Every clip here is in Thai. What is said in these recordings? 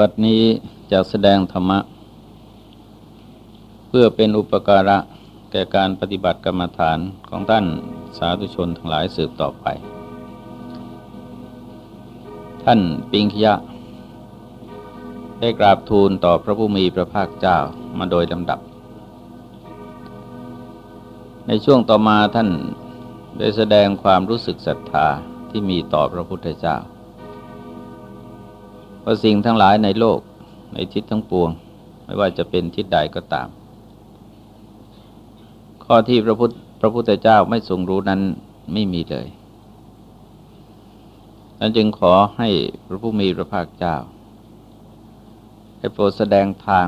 บัดนี้จะแสดงธรรมะ เพื่อเป็นอุปการะแก่การปฏิบัติกรรมฐานของท่านสาธุชนทั้งหลายสืบต่อไป ท่านปิงคยะ ได้กราบทูลต่อพระผู้มีพระภาคเจ้ามาโดยลำดับ ในช่วงต่อมาท่านได้แสดงความรู้สึกศรัทธาที่มีต่อพระพุทธเจ้า ว่าสิ่งทั้งหลายในโลกในทิศทั้งปวง ไม่ว่าจะเป็นทิศใดก็ตาม ข้อที่พระพุทธพระพุทธเจ้าไม่ทรงรู้นั้นไม่มีเลยนั้นจึงขอให้พระผู้มีพระภาคเจ้าให้โปรดแสดงทาง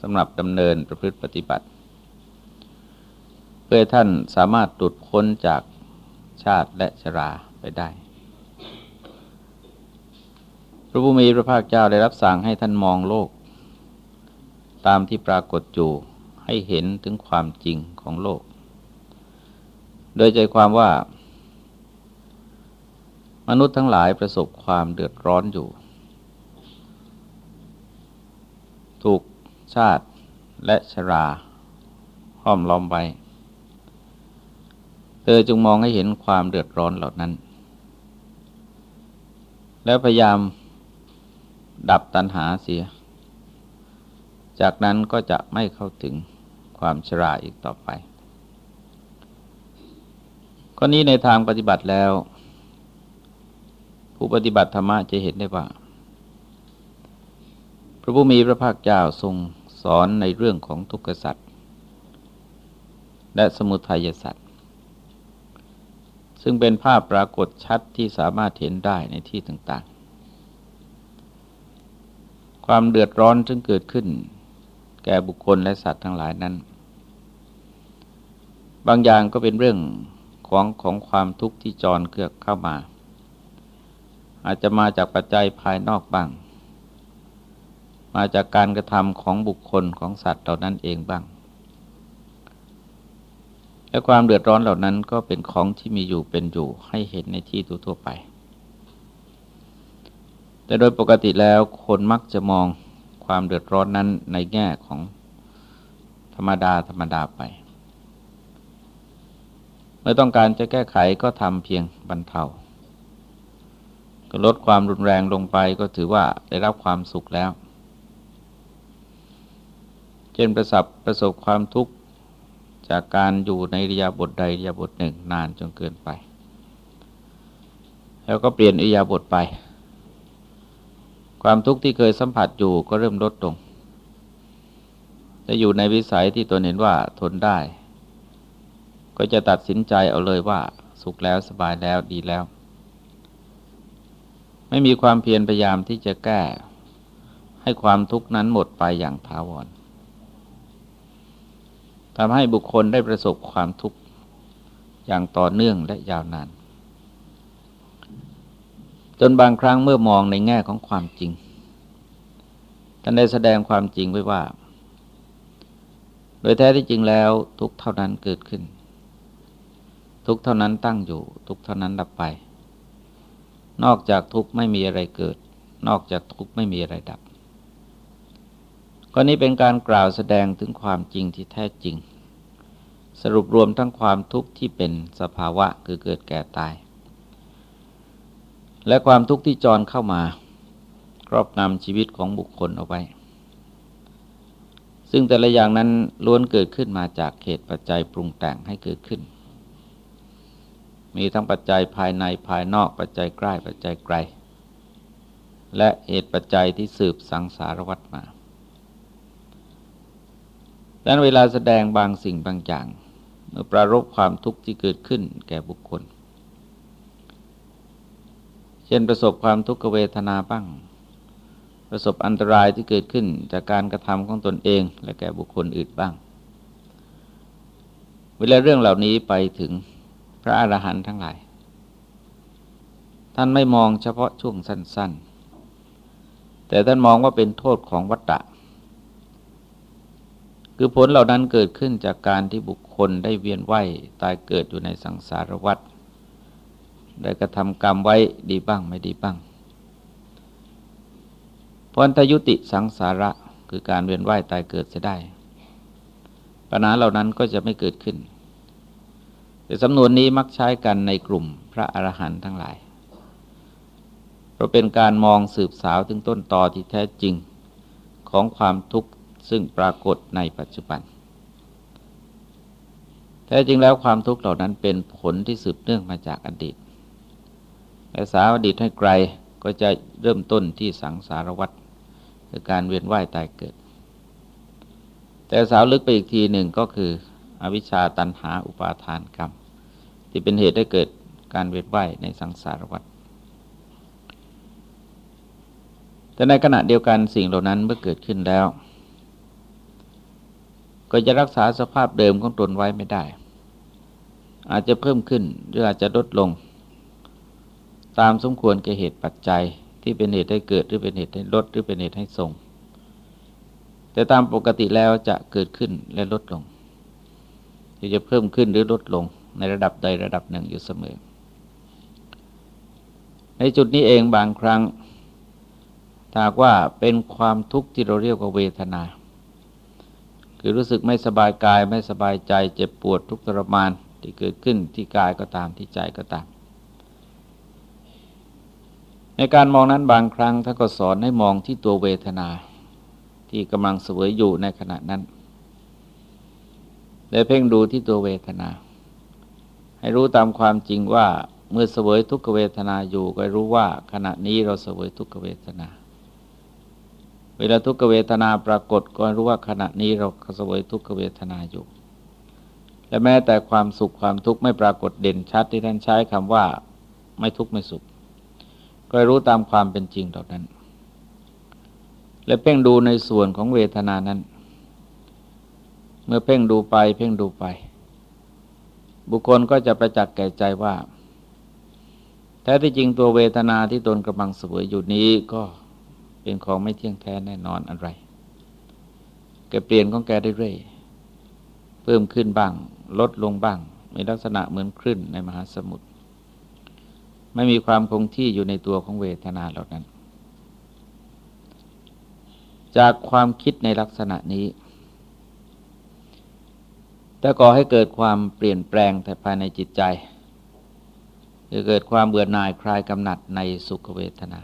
สำหรับดำเนินประพฤติปฏิบัติ เพื่อท่านสามารถตุดพ้นจากชาติและชราไปได้ ระผู้มีพระภาคเจ้าได้รับสั่งให้ท่านมองโลก ตามที่ปรากฏอยู่ให้เห็นถึงความจริงของโลก โดยใจความว่า มนุษย์ทั้งหลายประสบความเดือดร้อนอยู่ ถูกชาติและชราห้อมล้อมไว้ เธอจงมองให้เห็นความเดือดร้อนเหล่านั้น แล้วพยายาม ดับตัณหาเสีย จากนั้นก็จะไม่เข้าถึงความชราอีกต่อไปข้อนี้ในทางปฏิบัติแล้ว ผู้ปฏิบัติธรรมะจะเห็นได้ว่า พระผู้มีพระภาคเจ้าทรงสอนในเรื่องของทุกขสัตว์และสมุทัยสัตว์ซึ่งเป็นภาพปรากฏชัดที่สามารถเห็นได้ในที่ต่าง ความเดือดร้อนซึ่งเกิดขึ้น แก่บุคคลและสัตว์ทั้งหลายนั้น บางอย่างก็เป็นเรื่องของของความทุกข์ที่จรเกือกเข้ามา อาจจะมาจากปัจจัยภายนอกบ้าง มาจากการกระทำของบุคคลของสัตว์เหล่านั้นเองบ้าง และความเดือดร้อนเหล่านั้นก็เป็นของที่มีอยู่เป็นอยู่ให้เห็นในที่ทั่วไป แต่โดยปกติแล้วคนมักจะมองความเดือดร้อนนั้นในแง่ของธรรมดาธรรมดาไป เมื่อต้องการจะแก้ไขก็ทำเพียงบรรเทาก็ลดความรุนแรงลงไปก็ถือว่าได้รับความสุขแล้ว เช่นประสบประสบความทุกข์จากการอยู่ในริยาบทใดริยาบทหนึ่งนานจนเกินไป แล้วก็เปลี่ยนอิยาบทไป ความทุกข์ที่เคยสัมผัสอยู่ก็เริ่มลดลงจะอยู่ในวิสัยที่ตนเห็นว่าทนได้ ก็จะตัดสินใจเอาเลยว่าสุขแล้วสบายแล้วดีแล้ว ไม่มีความเพียรพยายามที่จะแก้ ให้ความทุกข์นั้นหมดไปอย่างถาวรทำให้บุคคลได้ประสบความทุกข์อย่างต่อเนื่องและยาวนาน จนบางครั้งเมื่อมองในแง่ของความจริงท่านได้แสดงความจริงไว้ว่า โดยแท้ที่จริงแล้วทุกเท่านั้นเกิดขึ้น ทุกเท่านั้นตั้งอยู่ ทุกเท่านั้นดับไป นอกจากทุกไม่มีอะไรเกิด นอกจากทุกไม่มีอะไรดับข้อนี้เป็นการกล่าวแสดงถึงความจริงที่แท้จริง สรุปรวมทั้งความทุกข์ที่เป็นสภาวะคือเกิดแก่ตาย และความทุกข์ที่จรเข้ามา ครอบงำชีวิตของบุคคลเอาไว้ ซึ่งแต่ละอย่างนั้นล้วนเกิดขึ้นมาจากเหตุปัจจัยปรุงแต่งให้เกิดขึ้น มีทั้งปัจจัยภายในภายนอกปัจจัยใกล้ปัจจัยไกล และเหตุปัจจัยที่สืบสังสารวัตมาดังนั้นเวลาแสดงบางสิ่งบางอย่างเมื่อประรบความทุกข์ที่เกิดขึ้นแก่บุคคล เช่นประสบความทุกขเวทนาบ้าง ประสบอันตรายที่เกิดขึ้นจากการกระทำของตนเองและแก่บุคคลอื่นบ้าง เวลาเรื่องเหล่านี้ไปถึงพระอรหันต์ทั้งหลาย ท่านไม่มองเฉพาะช่วงสั้น ๆ แต่ท่านมองว่าเป็นโทษของวัฏฏะคือผลเหล่านั้นเกิดขึ้นจากการที่บุคคลได้เวียนว่ายตายเกิดอยู่ในสังสารวัฏ ได้กระทำกรรมไว้ดีบ้างไม่ดีบ้างพรทยุติสังสาระคือการเวียนว่ายตายเกิดจะได้ ปัญหาเหล่านั้นก็จะไม่เกิดขึ้นแต่สำนวนนี้มักใช้กันในกลุ่มพระอรหันต์ทั้งหลาย เพราะเป็นการมองสืบสาวถึงต้นตอที่แท้จริงของความทุกข์ซึ่งปรากฏในปัจจุบัน แท้จริงแล้วความทุกข์เหล่านั้นเป็นผลที่สืบเนื่องมาจากอดีต แต่สาวอดีตให้ไกลก็จะเริ่มต้นที่สังสารวัฏคือการเวียนว่ายตายเกิด แต่สาวลึกไปอีกทีหนึ่งก็คือ อวิชชาตันหาอุปาทานกรรม ที่เป็นเหตุให้เกิดการเวียนว่ายในสังสารวัฏแต่ในขณะเดียวกันสิ่งเหล่านั้นเมื่อเกิดขึ้นแล้ว ก็จะรักษาสภาพเดิมของตนไว้ไม่ได้ อาจจะเพิ่มขึ้นหรืออาจจะลดลง ตามสมควรแก่เหตุปัจจัยที่เป็นเหตุให้เกิดหรือเป็นเหตุให้ลดหรือเป็นเหตุให้ทรง แต่ตามปกติแล้วจะเกิดขึ้นและลดลงจะเพิ่มขึ้นหรือลดลงในระดับใดระดับหนึ่งอยู่เสมอ ในจุดนี้เองบางครั้งถ้าว่าเป็นความทุกข์ที่เราเรียกว่าเวทนา คือรู้สึกไม่สบายกายไม่สบายใจเจ็บปวดทุกข์ทรมานที่เกิดขึ้นที่กายก็ตามที่ใจก็ตาม ในการมองนั้นบางครั้งท่านก็สอนให้มองที่ตัวเวทนา ที่กำลังเสวยอยู่ในขณะนั้นและเพ่งดูที่ตัวเวทนา ให้รู้ตามความจริงว่าเมื่อเสวยทุกขเวทนาอยู่ก็รู้ว่าขณะนี้เราเสวยทุกขเวทนา เวลาทุกขเวทนาปรากฏก็รู้ว่าขณะนี้เราเสวยทุกขเวทนาอยู่และแม้แต่ความสุขความทุกข์ไม่ปรากฏเด่นชัดที่ท่านใช้คำว่าไม่ทุกข์ไม่สุข ก็รู้ตามความเป็นจริงเหล่านั้น และเพ่งดูในส่วนของเวทนานั้น เมื่อเพ่งดูไป เพ่งดูไป บุคคลก็จะประจักษ์แก่ใจว่า แท้ที่จริงตัวเวทนาที่ตนกำลังเสวยอยู่นี้ก็เป็นของไม่เที่ยงแท้แน่นอนอะไรแกเปลี่ยนของแกได้เรื่อยเพิ่มขึ้นบ้าง ลดลงบ้าง มีลักษณะเหมือนคลื่นในมหาสมุทร ไม่มีความคงที่อยู่ในตัวของเวทนาเหล่านั้น จากความคิดในลักษณะนี้แต่ก่อให้เกิดความเปลี่ยนแปลงแต่ภายในจิตใจจะเกิดความเบื่อหน่ายคลายกำหนัดในสุขเวทนา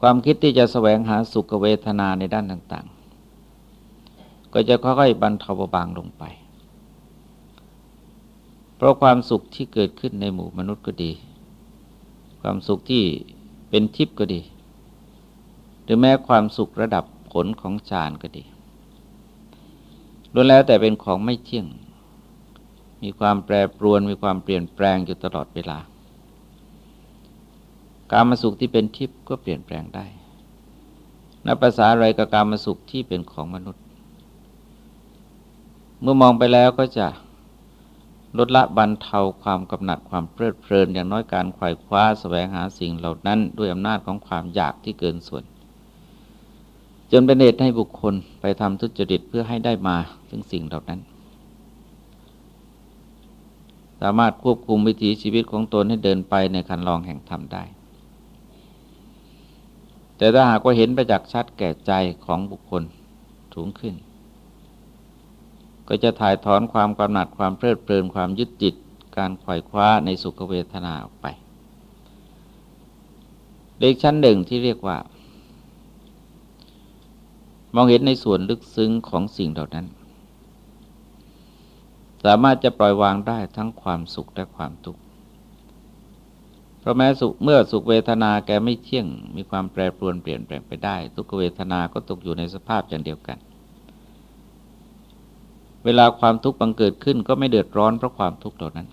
ความคิดที่จะแสวงหาสุขเวทนาในด้านต่าง ๆ ก็จะค่อยๆบรรเทาเบาบางลงไป ราะความสุขที่เกิดขึ้นในหมู่มนุษย์ก็ดี ความสุขที่เป็นทิพย์ก็ดี หรือแม้ความสุขระดับผลของฌานก็ดีล้วนแล้วแต่เป็นของไม่เที่ยง มีความแปรปรวน มีความเปลี่ยนแปลงอยู่ตลอดเวลา การมาสุขที่เป็นทิพย์ก็เปลี่ยนแปลงได้ นับภาษาอะไรกับการมาสุขที่เป็นของมนุษย์ เมื่อมองไปแล้วก็จะ ลดละบรรเทาความกำหนัดความเพลิดเพลินอย่างน้อยการไขว่คว้าสแสวงหาสิ่งเหล่านั้น ด้วยอำนาจของความอยากที่เกินส่วน จนเป็นเหตุให้บุคคลไปทำทุจริตเพื่อให้ได้มาถึงสิ่งเหล่านั้น สามารถควบคุมวิถีชีวิตของตนให้เดินไปในคันลองแห่งธรรมได้ แต่ถ้าหากว่าเห็นประจักษ์ชัดแก่ใจของบุคคลสูงขึ้น ก็จะถ่ายถอนความกำหนัดความเพลิดเพลินความยึดจิต การไขว่คว้าในสุขเวทนาออกไป เด็กชั้นหนึ่งที่เรียกว่า มองเห็นในส่วนลึกซึ้งของสิ่งเหล่านั้น สามารถจะปล่อยวางได้ทั้งความสุขและความทุกข์เพราะแม้สุเมื่อสุขเวทนาแกไม่เที่ยง มีความแปรปรวนเปลี่ยนแปลงไปได้ ทุกเวทนาก็ตกอยู่ในสภาพอย่างเดียวกัน เวลาความทุกข์บังเกิดขึ้นก็ไม่เดือดร้อนเพราะความทุกข์เหล่านั้น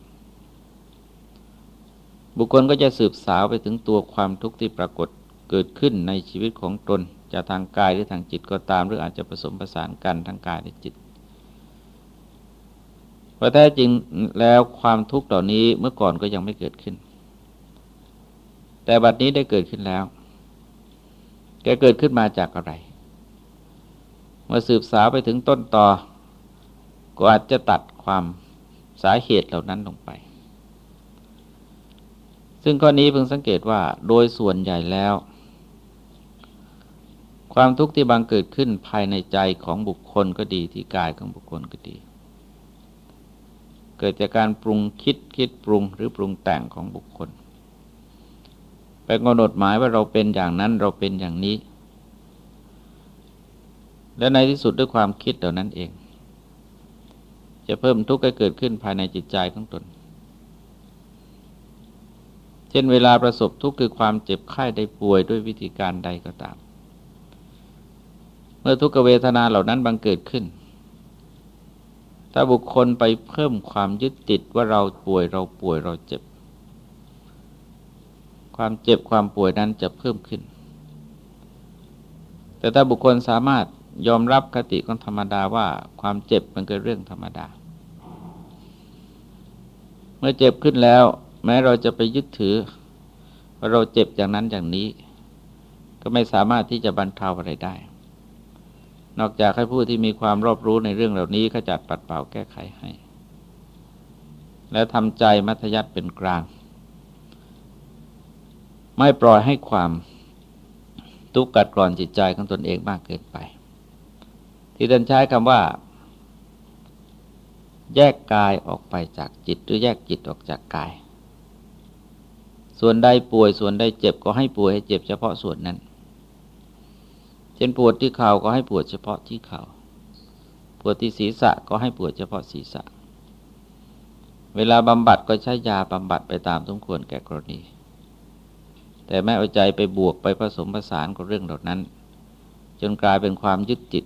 บุคคลก็จะสืบสาวไปถึงตัวความทุกข์ที่ปรากฏเกิดขึ้นในชีวิตของตนจะทางกายหรือทางจิตก็ตาม หรืออาจจะผสมผสานกันทั้งกายและจิตเพราะแท้จริงแล้วความทุกข์เหล่านี้เมื่อก่อนก็ยังไม่เกิดขึ้น แต่บัดนี้ได้เกิดขึ้นแล้วแกเกิดขึ้นมาจากอะไร เมื่อสืบสาวไปถึงต้นตอ ก็อาจจะตัดความสาเหตุเหล่านั้นลงไป ซึ่งข้อนี้เพิ่งสังเกตว่าโดยส่วนใหญ่แล้ว ความทุกข์ที่บังเกิดขึ้นภายในใจของบุคคลก็ดีที่กายของบุคคลก็ดี เกิดจากการปรุงคิดคิดปรุงหรือปรุงแต่งของบุคคลไปกำหนดหมายว่าเราเป็นอย่างนั้นเราเป็นอย่างนี้ และในที่สุดด้วยความคิดเหล่านั้นเอง จะเพิ่มทุกข์ให้เกิดขึ้นภายในจิตใจของตน เช่นเวลาประสบทุกข์คือความเจ็บไข้ได้ป่วยด้วยวิธีการใดก็ตาม เมื่อทุกขเวทนาเหล่านั้นบังเกิดขึ้น ถ้าบุคคลไปเพิ่มความยึดติดว่าเราป่วยเราป่วยเราเจ็บ ความเจ็บความป่วยนั้นจะเพิ่มขึ้น แต่ถ้าบุคคลสามารถยอมรับคติของธรรมดาว่าความเจ็บมันเกิดเรื่องธรรมดา เมื่อเจ็บขึ้นแล้ว แม้เราจะไปยึดถือว่าเราเจ็บอย่างนั้นอย่างนี้ ก็ไม่สามารถที่จะบรรเทาอะไรได้ นอกจากให้ผู้ที่มีความรอบรู้ในเรื่องเหล่านี้ขจัดปัดเป่าแก้ไขให้ และทำใจมัธยัติเป็นกลาง ไม่ปล่อยให้ความทุกข์กัดกร่อนจิตใจของตนเองมากเกินไป ที่ท่านใช้คำว่า แยกกายออกไปจากจิตหรือแยกจิตออกจากกาย ส่วนใดป่วยส่วนใดเจ็บก็ให้ป่วยให้เจ็บเฉพาะส่วนนั้น เช่นปวดที่เข่าก็ให้ปวดเฉพาะที่เขา่า ปวดที่ศีรษะก็ให้ปวดเฉพาะศีรษะ เวลาบำบัดก็ใช้ยาบำบัดไปตามสมควรแก่กรณี แต่ไม่เอาใจไปบวกไปผสมผสานกับเรื่องเหล่านั้น จนกลายเป็นความยึดจิต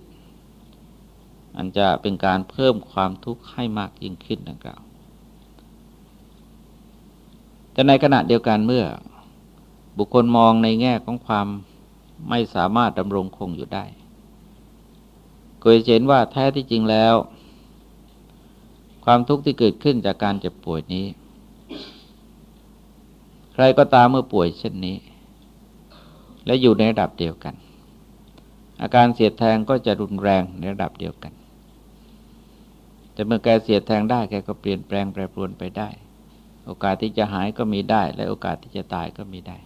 อันจะเป็นการเพิ่มความทุกข์ให้มากยิ่งขึ้นดังกล่าว แต่ในขณะเดียวกันเมื่อบุคคลมองในแง่ของความไม่สามารถดำรงคงอยู่ได้ก็จะเห็นว่าแท้ที่จริงแล้ว ความทุกข์ที่เกิดขึ้นจากการเจ็บป่วยนี้ ใครก็ตามเมื่อป่วยเช่นนี้ และอยู่ในระดับเดียวกัน อาการเสียดแทงก็จะรุนแรงในระดับเดียวกัน แต่เมื่อแกเสียดแทงได้แกก็เปลี่ยนแปลงแปรปรวนไปได้ โอกาสที่จะหายก็มีได้ และโอกาสที่จะตายก็มีได้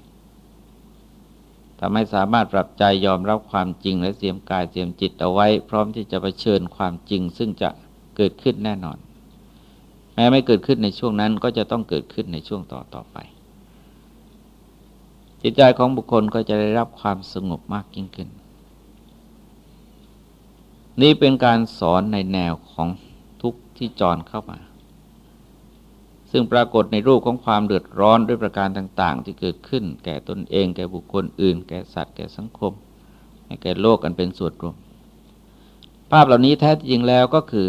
ทำให้สามารถปรับใจยอมรับความจริงและเสียมกายเสียมจิตเอาไว้ พร้อมที่จะะเผชิญความจริง ซึ่งจะเกิดขึ้นแน่นอน แม้ไม่เกิดขึ้นในช่วงนั้นก็จะต้องเกิดขึ้นในช่วงต่อต่อไป จิตใจของบุคคลก็จะได้รับความสงบมากยิ่งขึ้น นี่เป็นการสอนในแนวของ ทุกที่จรเข้ามา ซึ่งปรากฏในรูปของความเดือดร้อนด้วยประการต่าง ๆ ที่เกิดขึ้น แก่ตนเอง แก่บุคคลอื่น แก่สัตว์ แก่สังคม แก่โลกกันเป็นส่วนรวม ภาพเหล่านี้แท้จริงแล้วก็คือ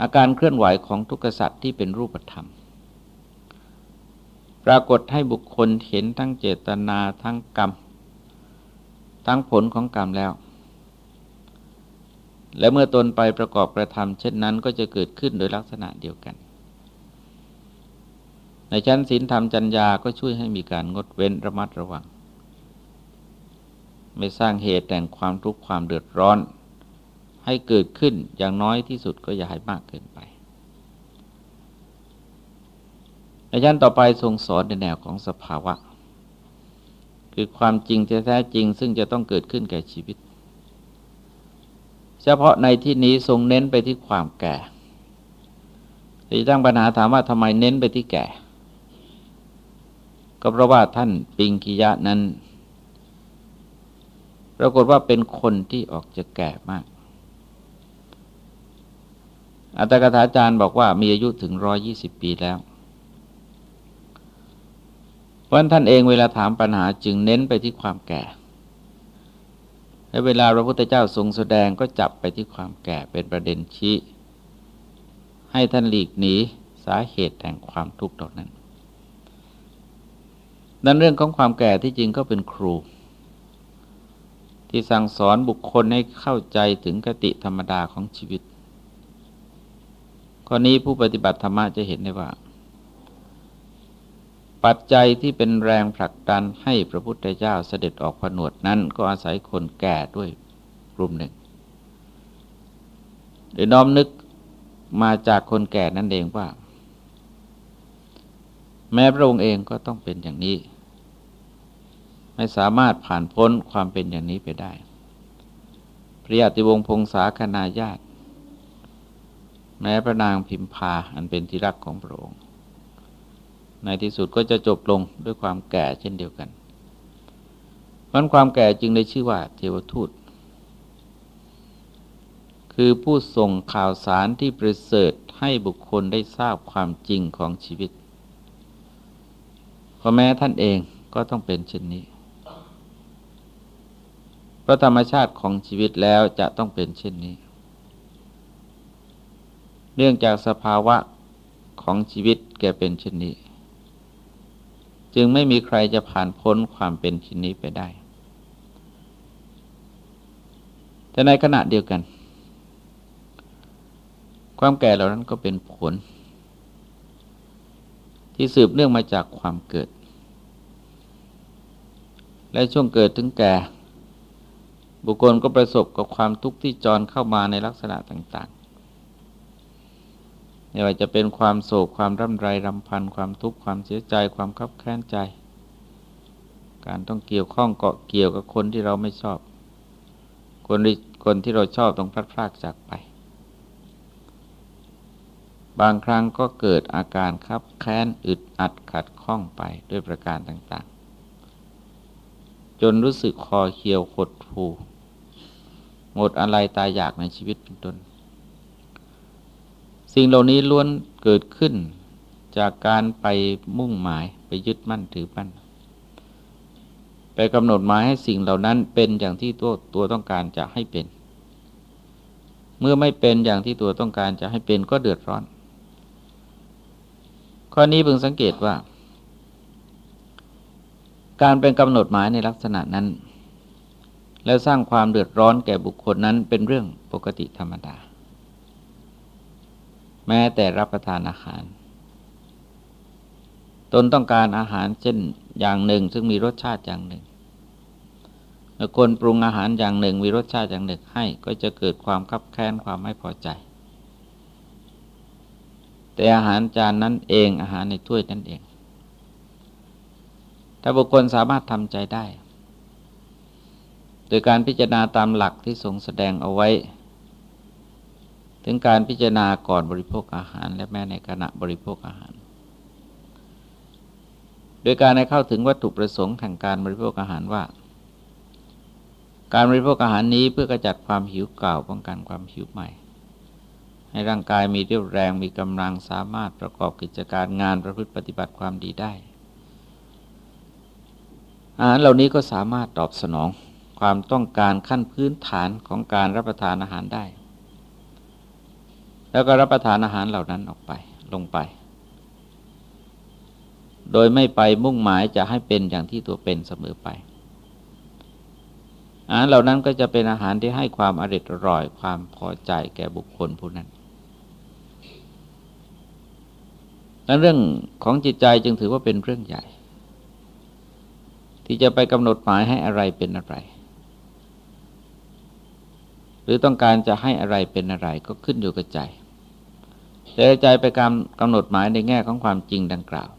อาการเคลื่อนไหวของทุกสัตว์ที่เป็นรูปธรรมปรากฏให้บุคคลเห็นทั้งเจตนาทั้งกรรม ทั้งผลของกรรมแล้ว และเมื่อตนไปประกอบกระทำเช่นนั้นก็จะเกิดขึ้นโดยลักษณะเดียวกัน ในชั้นศีลธรรมจัญญาก็ช่วยให้มีการงดเว้นระมัดระวัง ไม่สร้างเหตุแต่งความทุกข์ความเดือดร้อน ให้เกิดขึ้นอย่างน้อยที่สุดก็อย่าให้มากเกินไป ในชั้นต่อไปทรงสอนในแนวของสภาวะ คือความจริงแท้จริงซึ่งจะต้องเกิดขึ้นแก่ชีวิต เฉพาะในที่นี้ทรงเน้นไปที่ความแก่ที่ตั้งปัญหาถามว่าทำไมเน้นไปที่แก่ ก็เพราะว่าท่านปิงคิยะนั้น ปรากฏว่าเป็นคนที่ออกจะแก่มาก อัตถกถาจารย์บอกว่ามีอายุถึงร้อยี่สิบปีแล้วเพราะท่านเองเวลาถามปัญหาจึงเน้นไปที่ความแก่ และเวลาพระพุทธเจ้าทรงแสดงก็จับไปที่ความแก่เป็นประเด็นชี้ให้ท่านหลีกหนีสาเหตุแห่งความทุกข์เหล่านั้นนั้นเรื่องของความแก่ที่จริงก็เป็นครู ที่สั่งสอนบุคคลให้เข้าใจถึงกติธรรมดาของชีวิตข้อนี้ผู้ปฏิบัติธรรมะจะเห็นได้ว่า ปัจจัยที่เป็นแรงผลักดันให้พระพุทธเจ้าเสด็จออกผนวดนั้นก็อาศัยคนแก่ด้วยกลุ่มหนึ่งโดยน้อมนึกมาจากคนแก่นั่นเองว่า แม้พระองค์เองก็ต้องเป็นอย่างนี้ ไม่สามารถผ่านพ้นความเป็นอย่างนี้ไปได้ พระยาติวงศ์พงษาคณาญาติ แม้พระนางพิมพาอันเป็นที่รักของพระองค์ ในที่สุดก็จะจบลงด้วยความแก่เช่นเดียวกันเพราะความแก่จึงได้ชื่อว่าเทวทูต คือผู้ส่งข่าวสารที่ประเสริฐให้บุคคลได้ทราบความจริงของชีวิตพราะแม้ท่านเองก็ต้องเป็นเช่นนี้เพราะธรรมชาติของชีวิตแล้วจะต้องเป็นเช่นนี้ เนื่องจากสภาวะของชีวิตแกเป็นเช่นนี้ จึงไม่มีใครจะผ่านพ้นความเป็นเช่นนี้ไปได้ แต่ในขณะเดียวกัน ความแก่เหล่านั้นก็เป็นผล ที่สืบเนื่องมาจากความเกิด และช่วงเกิดถึงแก่ บุคคลก็ประสบกับความทุกข์ที่จรเข้ามาในลักษณะต่างๆ ไม่ว่าจะเป็นความโศกความร่ำไรรำพัน ความทุกข์ความเสียใจความคับแค้นใจ การต้องเกี่ยวข้องเกาะเกี่ยวกับคนที่เราไม่ชอบ คนคนที่เราชอบต้องพลัดพรากจากไป บางครั้งก็เกิดอาการคับแค้นอึดอัดขัดข้องไปด้วยประการต่างๆ จนรู้สึกคอเคียวขดผูหมดอะไรตายอยากในชีวิตเป็นต้น สิ่งเหล่านี้ล้วนเกิดขึ้นจากการไปมุ่งหมายไปยึดมั่นถือมั่นไปกำหนดหมายให้สิ่งเหล่านั้นเป็นอย่างที่ตัวตัวต้องการจะให้เป็น เมื่อไม่เป็นอย่างที่ตัวต้องการจะให้เป็นก็เดือดร้อน ข้อนี้เพิ่งสังเกตว่า การเป็นกำหนดหมายในลักษณะนั้น แล้วสร้างความเดือดร้อนแก่บุคคลนั้นเป็นเรื่องปกติธรรมดา แม้แต่รับประทานอาหาร ตนต้องการอาหารเช่นอย่างหนึ่ง ซึ่งมีรสชาติอย่างหนึ่งเมื่อคนปรุงอาหารอย่างหนึ่ง มีรสชาติอย่างหนึ่งให้ก็จะเกิดความคับแค้นความไม่พอใจ แต่อาหารจานนั้นเองอาหารในถ้วยนั่นเอง ถ้าบุคคลสามารถทำใจได้ โดยการพิจารณาตามหลักที่ทรงแสดงเอาไว้ ถึงการพิจารณาก่อนบริโภคอาหารและแม้ในขณะบริโภคอาหาร โดยการให้เข้าถึงวัตถุประสงค์แห่งการบริโภคอาหารว่า การบริโภคอาหารนี้เพื่อกระจัดความหิวเก่าป้องกันความหิวใหม่ ให้ร่างกายมีเรี่ยวแรงมีกำลังสามารถประกอบกิจการงานประพฤติปฏิบัติความดีได้ อาหารเหล่านี้ก็สามารถตอบสนองความต้องการขั้นพื้นฐานของการรับประทานอาหารได้ แล้วก็รับประทานอาหารเหล่านั้นออกไปลงไป โดยไม่ไปมุ่งหมายจะให้เป็นอย่างที่ตัวเป็นเสมอไป อาหารเหล่านั้นก็จะเป็นอาหารที่ให้ความอริดอร่อย ความพอใจแก่บุคคลผู้นั้นและเรื่องของจิตใจจึงถือว่าเป็นเรื่องใหญ่ ที่จะไปกำหนดหมายให้อะไรเป็นอะไร หรือต้องการจะให้อะไรเป็นอะไรก็ขึ้นอยู่กับใจ แต่ใจไปกำกำหนดหมายในแง่ของความจริงดังกล่าว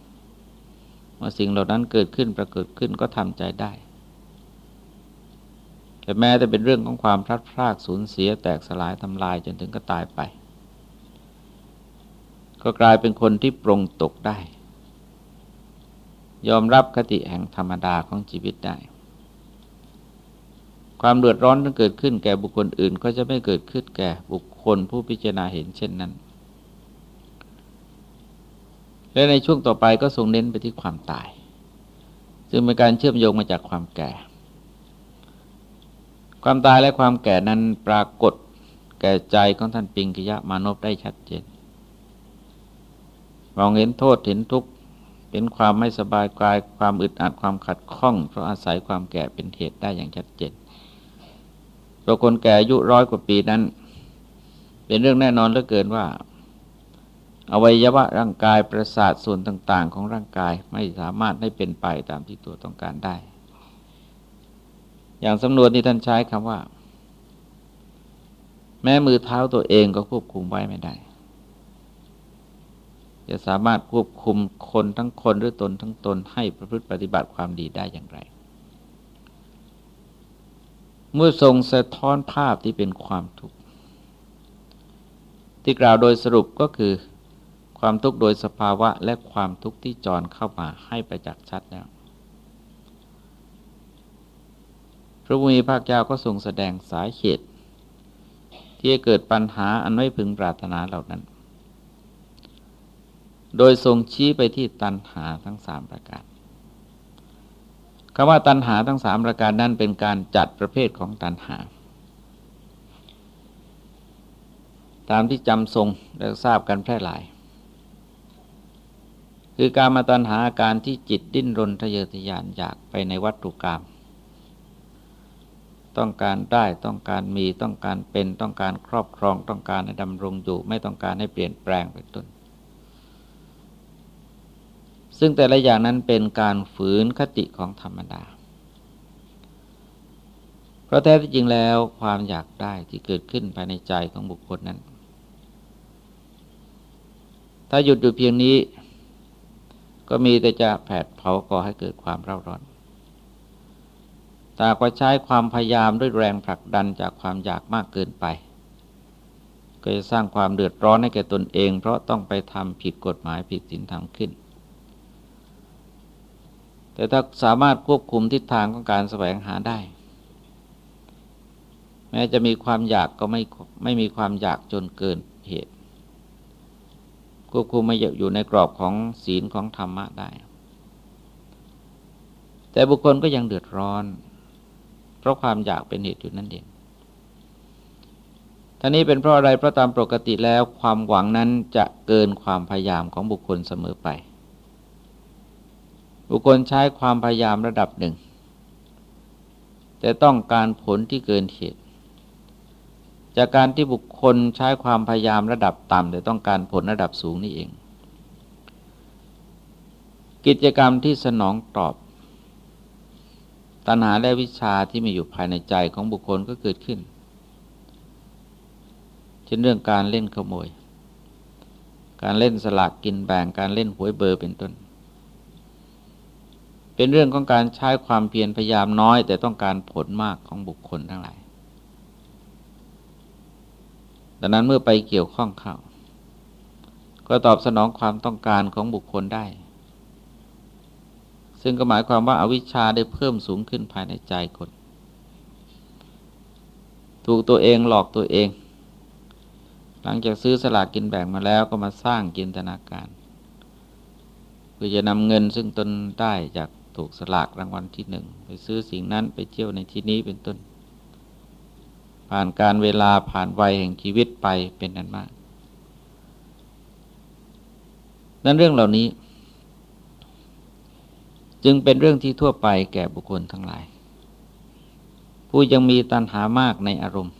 ว่าสิ่งเหล่านั้นเกิดขึ้นปรากฏขึ้นก็ทำใจได้ แต่แม้แต่เป็นเรื่องของความพลัดพรากสูญเสียแตกสลายทำลายจนถึงก็ตายไป ก็กลายเป็นคนที่ปรงตกได้ ยอมรับคติแห่งธรรมดาของชีวิตได้ ความเดือดร้อนที่เกิดขึ้นแก่บุคคลอื่น ก็จะไม่เกิดขึ้นแก่บุคคลผู้พิจารณาเห็นเช่นนั้น และในช่วงต่อไปก็ทรงเน้นไปที่ความตาย ซึ่งเป็นการเชื่อมโยงมาจากความแก่ ความตายและความแก่นั้นปรากฏแก่ใจของท่านปิงกิยะมานพได้ชัดเจน มองเห็นโทษเห็นทุกข์เห็นความไม่สบายกาย ความอึดอัดความขัดข้อง เพราะอาศัยความแก่เป็นเหตุได้อย่างชัดเจนเพราคนแก่อายุร้อยกว่าปีนั้น เป็นเรื่องแน่นอนเหลือเกินว่า อวัยวะร่างกายประสาทส่วนต่าง ๆ ของร่างกายไม่สามารถให้เป็นไปตามที่ตัวต้องการได้ อย่างสำนวนที่ท่านใช้คำว่า แม้มือเท้าตัวเองก็ควบคุมไว้ไม่ได้ จะสามารถควบคุมคนทั้งคนหรือตนทั้งตนให้ประพฤติปฏิบัติความดีได้อย่างไร เมื่อทรงสะท้อนภาพที่เป็นความทุกข์ที่กล่าวโดยสรุปก็คือ ความทุกข์โดยสภาวะและความทุกข์ที่จรเข้ามาให้ประจักษ์ชัดแล้วพระบุมีภาคเจ้าก็ทรงแสดงสาเหตุ ที่จะเกิดปัญหาอันไม่พึงปรารถนาเหล่านั้น โดยทรงชี้ไปที่ตัณหาทั้งสามประการคำว่าตัณหาทั้งสามประการนั้นเป็นการจัดประเภทของตัณหา ตามที่จำทรงและทราบกันแพร่หลาย คือการมาตัณหาอาการที่จิตดิ้นรนทะเยอทะยานอยากไปในวัตถุกรรม ต้องการได้ต้องการมีต้องการเป็นต้องการครอบครองต้องการดำรงอยู่ ไม่ต้องการให้เปลี่ยนแปลงเป็นต้น ซึ่งแต่ละอย่างนั้นเป็นการฝืนคติของธรรมดาเพราะแท้ที่จริงแล้วความอยากได้ที่เกิดขึ้นภายในใจของบุคคลนั้น ถ้าหยุดอยู่เพียงนี้ ก็มีแต่จะแผดเผาก่อให้เกิดความเร่าร้อน แต่ก็ใช้ความพยายามด้วยแรงผลักดันจากความอยากมากเกินไป ก็จะสร้างความเดือดร้อนให้แก่ตนเอง เพราะต้องไปทำผิดกฎหมายผิดศีลธรรมขึ้น แต่ถ้าสามารถควบคุมทิศทางของการแสวงหาได้ แม้จะมีความอยากก็ไม่ไม่มีความอยากจนเกินเหตุ ควบคุมไม่อยู่ในกรอบของศีลของธรรมะได้ แต่บุคคลก็ยังเดือดร้อน เพราะความอยากเป็นเหตุอยู่นั่นเองท่านี้เป็นเพราะอะไรเพราะตามปกติแล้วความหวังนั้นจะเกินความพยายามของบุคคลเสมอไป บุคคลใช้ความพยายามระดับหนึ่ง แต่ต้องการผลที่เกินเหตุ จากการที่บุคคลใช้ความพยายามระดับต่ำแต่ต้องการผลระดับสูงนี่เอง กิจกรรมที่สนองตอบ ตัณหาและวิชาที่มีอยู่ภายในใจของบุคคลก็เกิดขึ้น เช่นเรื่องการเล่นขโมย การเล่นสลากกินแบ่งการเล่นหวยเบอร์เป็นต้น เป็นเรื่องของการใช้ความเพียรพยายามน้อย แต่ต้องการผลมากของบุคคลทั้งหลาย ดังนั้นเมื่อไปเกี่ยวข้องเข้า ก็ตอบสนองความต้องการของบุคคลได้ ซึ่งก็หมายความว่าอาวิชชาได้เพิ่มสูงขึ้นภายในใจคน ถูกตัวเองหลอกตัวเอง หลังจากซื้อสลากกินแบ่งมาแล้วก็มาสร้างจินตนาการเพื่อจะนำเงินซึ่งตนได้จากถูกสลากรางวัลที่หนึ่งไปซื้อสิ่งนั้นไปเที่ยวในที่นี้เป็นต้น ผ่านการเวลาผ่านวัยแห่งชีวิตไปเป็นนั้นมาก นั้นเรื่องเหล่านี้ จึงเป็นเรื่องที่ทั่วไปแก่บุคคลทั้งหลาย ผู้ยังมีตัณหามากในอารมณ์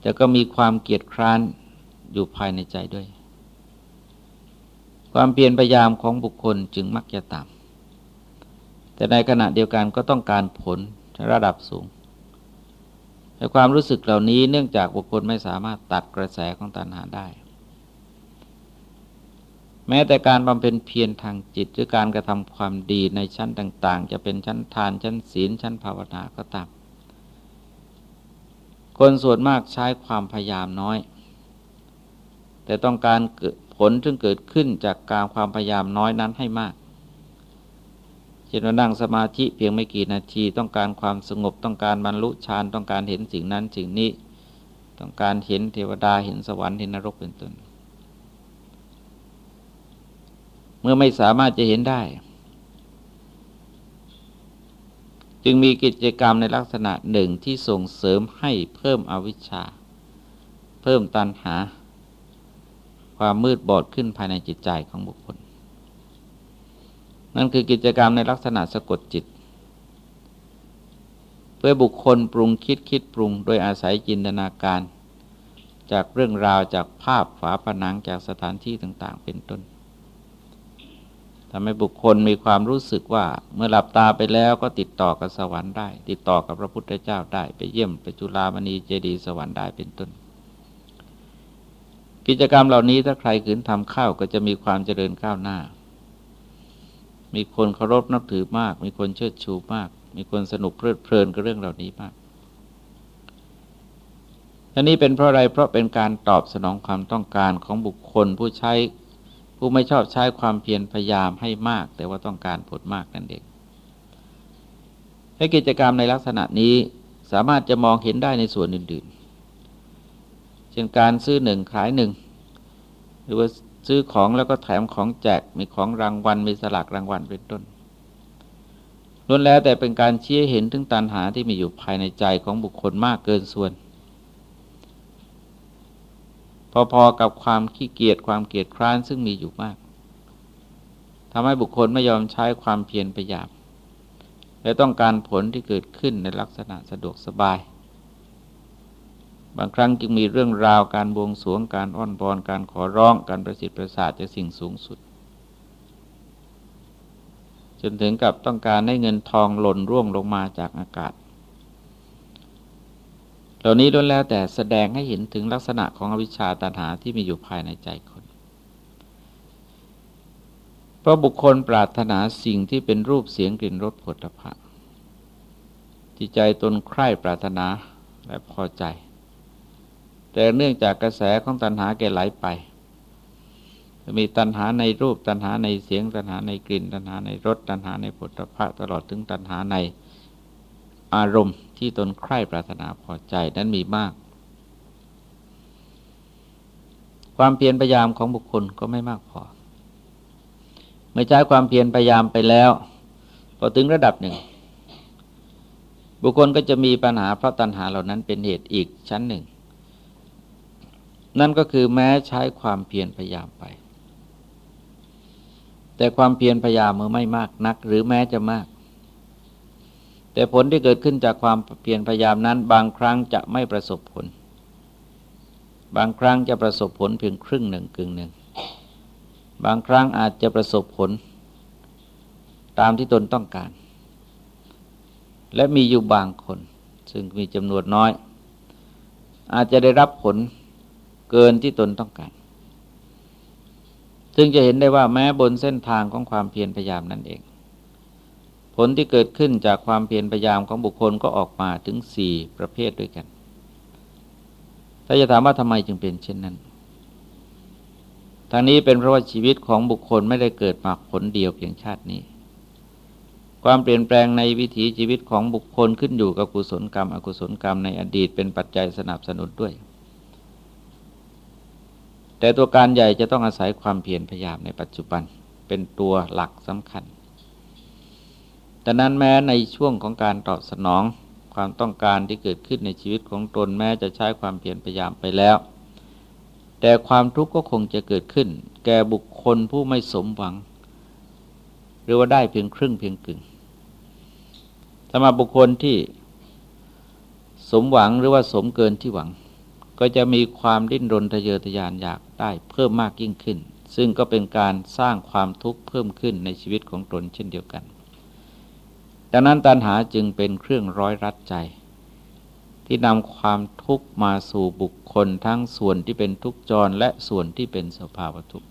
แต่ก็มีความเกียดคร้านอยู่ภายในใจด้วย ความเปลี่ยนพยายามของบุคคลจึงมักจะต่ำแต่ในขณะเดียวกันก็ต้องการผลระดับสูง แต่ความรู้สึกเหล่านี้เนื่องจากบุคคลไม่สามารถตัดกระแสของตัณหาได้ แม้แต่การบำเพ็ญเพียรทางจิตหรือการกระทำความดีในชั้นต่าง ๆ จะเป็นชั้นทานชั้นศีลชั้นภาวนาก็ตามคนส่วนมากใช้ความพยายามน้อย แต่ต้องการผลซึ่งเกิดขึ้นจากการความพยายามน้อยนั้นให้มาก ช่นว่านั่งสมาธิเพียงไม่กี่นาที ต้องการความสงบต้องการบรรลุฌานต้องการเห็นสิ่งนั้นสิ่งนี้ ต้องการเห็นเทวดาเห็นสวรรค์เห็นนรกเป็นต้น เมื่อไม่สามารถจะเห็นได้ จึงมีกิจกรรมในลักษณะหนึ่งที่ส่งเสริมให้เพิ่มอวิชชา เพิ่มตัณหา ความมืดบอดขึ้นภายในจิตใจของบุคคล นั่นคือกิจกรรมในลักษณะสะกดจิต เพื่อบุคคลปรุงคิดคิดปรุง โดยอาศัยจินตนาการ จากเรื่องราวจากภาพฝาผนังจากสถานที่ต่างๆ เป็นต้นทำให้บุคคลมีความรู้สึกว่าเมื่อหลับตาไปแล้วก็ติดต่อกับสวรรค์ได้ ติดต่อกับพระพุทธเจ้าได้ ไปเยี่ยมไปจุลามณีเจดีสวรรค์ได้เป็นต้นกิจกรรมเหล่านี้ถ้าใครขืนทำข้าก็จะมีความเจริญก้าวหน้า มีคนเคารพนับถือมาก มีคนเชิดชูมาก มีคนสนุกเพลิดเพลินกับเรื่องเหล่านี้มากอันนี้เป็นเพราะอะไร เพราะเป็นการตอบสนองความต้องการของบุคคลผู้ใช้ผู้ไม่ชอบใช้ความเพียรพยายามให้มาก แต่ว่าต้องการผลมากนั่นเองให้กิจกรรมในลักษณะนี้สามารถจะมองเห็นได้ในส่วนอื่นๆ เช่นการซื้อหนึ่งขายหนึ่งหรือว่า ซื้อของแล้วก็แถมของแจกมีของรางวัลมีสลากรางวัลเป็นต้นล้วนแล้วแต่เป็นการชี้เห็นถึงตันหาที่มีอยู่ภายในใจของบุคคลมากเกินส่วน พอๆกับความขี้เกียจความเกียจคร้านซึ่งมีอยู่มากทำให้บุคคลไม่ยอมใช้ความเพียรพยายามและต้องการผลที่เกิดขึ้นในลักษณะสะดวกสบาย บางครั้งจึงมีเรื่องราวการบวงสวงการอ้อนบอนการขอร้องการประสิทธิ์ประสาทจากสิ่งสูงสุด จนถึงกับต้องการให้เงินทองหล่นร่วงลงมาจากอากาศ เหล่านี้ล้วนแล้วแต่แสดงให้เห็นถึงลักษณะของอวิชชาตัณหาที่มีอยู่ภายในใจคน เพราะบุคคลปรารถนาสิ่งที่เป็นรูปเสียงกลิ่นรสผลิภัณฑ์จิตใจตนใคร่ปรารถนาและพอใจ แต่เนื่องจากกระแสของตัณหาแก่ไหลไป มีตัณหาในรูปตัณหาในเสียงตัณหาในกลิ่น ตัณหาในรสตัณหาในผลิภัณฑ์ตลอดถึงตัณหาในอารมณ์ที่ตนใคร่ปรารถนาพอใจนั้นมีมาก ความเพียรพยายามของบุคคลก็ไม่มากพอ เมื่อใช้ความเพียรพยายามไปแล้วพอถึงระดับหนึ่ง บุคคลก็จะมีปัญหาเพราะตัณหาเหล่านั้นเป็นเหตุอีกชั้นหนึ่ง นั่นก็คือแม้ใช้ความเพียรพยายามไป แต่ความเพียรพยายามมือไม่มากนัก หรือแม้จะมาก แต่ผลที่เกิดขึ้นจากความเพียรพยายามนั้น บางครั้งจะไม่ประสบผล บางครั้งจะประสบผลเพียงครึ่งหนึ่งกึ่งหนึ่ง บางครั้งอาจจะประสบผล ตามที่ตนต้องการ และมีอยู่บางคน ซึ่งมีจำนวนน้อย อาจจะได้รับผล เกินที่ตนต้องการ ซึ่งจะเห็นได้ว่าแม้บนเส้นทางของความเพียรพยายามนั่นเอง ผลที่เกิดขึ้นจากความเพียรพยายามของบุคคลก็ออกมาถึงสี่ประเภทด้วยกัน ถ้าจะถามว่าทำไมจึงเป็นเช่นนั้นทางนี้เป็นเพราะว่าชีวิตของบุคคลไม่ได้เกิดมาผลเดียวเพียงชาตินี้ ความเปลี่ยนแปลงในวิถีชีวิตของบุคคลขึ้นอยู่กับกุศลกรรม อกุศลกรรมในอดีตเป็นปัจจัยสนับสนุนด้วย แต่ตัวการใหญ่จะต้องอาศัยความเพียรพยายามในปัจจุบันเป็นตัวหลักสำคัญดังนั้นแม้ในช่วงของการตอบสนองความต้องการที่เกิดขึ้นในชีวิตของตนแม้จะใช้ความเพียรพยายามไปแล้ว แต่ความทุกข์ก็คงจะเกิดขึ้น แก่บุคคลผู้ไม่สมหวัง หรือว่าได้เพียงครึ่งเพียงกึ่งสำหรับบุคคลที่สมหวังหรือว่าสมเกินที่หวัง ก็จะมีความดิ้นรนทะเยอทะยานอยากได้เพิ่มมากยิ่งขึ้น ซึ่งก็เป็นการสร้างความทุกข์เพิ่มขึ้นในชีวิตของตนเช่นเดียวกัน ดังนั้นตัณหาจึงเป็นเครื่องร้อยรัดใจ ที่นำความทุกข์มาสู่บุคคลทั้งส่วนที่เป็นทุกข์จรและส่วนที่เป็นสภาวะทุกข์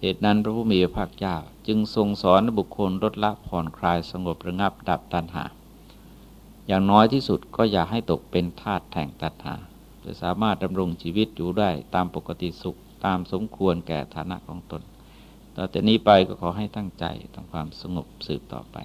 เหตุนั้นพระผู้มีพระภาคเจ้าจึงทรงสอนบุคคลลดละผ่อนคลายสงบระงับดับตัณหา อย่างน้อยที่สุดก็อย่าให้ตกเป็นทาตแห่งตัณหา จะสามารถดำรงชีวิตอยู่ได้ตามปกติสุขตามสมควรแก่ฐานะของตน ต่อแต่นี้ไปก็ขอให้ตั้งใจทำความสงบสืบต่อไป